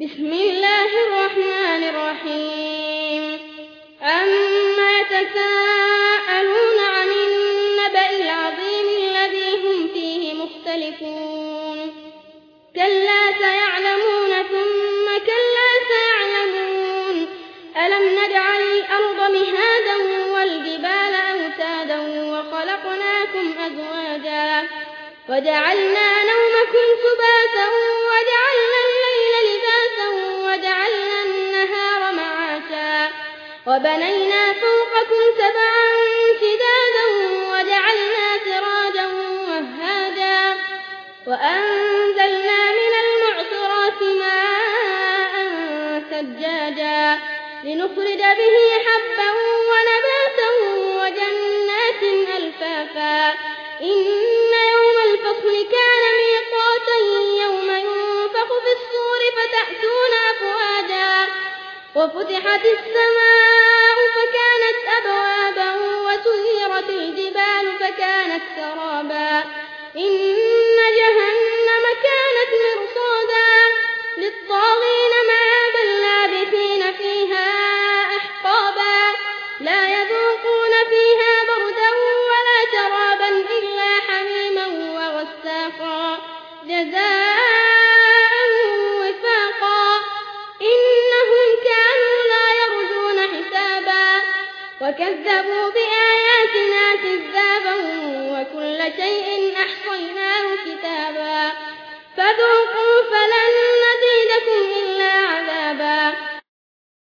بسم الله الرحمن الرحيم عما يتساءلون عن النبأ العظيم الذي هم فيه مختلفون كلا سيعلمون ثم كلا سيعلمون ألم نجعل الأرض مهادا والجبال أوتادا وخلقناكم أزواجا وجعلنا نومكم وبنينا فوقكم سبعا شدادا وجعلنا سراجا وهاجا وأنزلنا من المعصرات ماء سجاجا لنخرج به حبا ونباتا وجنات ألفافا إن يوم الفصل كان ميقاتا يوم ينفخ في الصور فتأتون أفواجا وفتحت السماء كانت سرابا. إن جهنم كانت مرصادا. للطاغين مآبا لابثين فيها أحقابا. لا يذوقون فيها بردا ولا شرابا إلا حميما وغساقا. جزاء وفاقا. إنهم كانوا لا يرجون حسابا. وكذبوا بآياتنا كذابا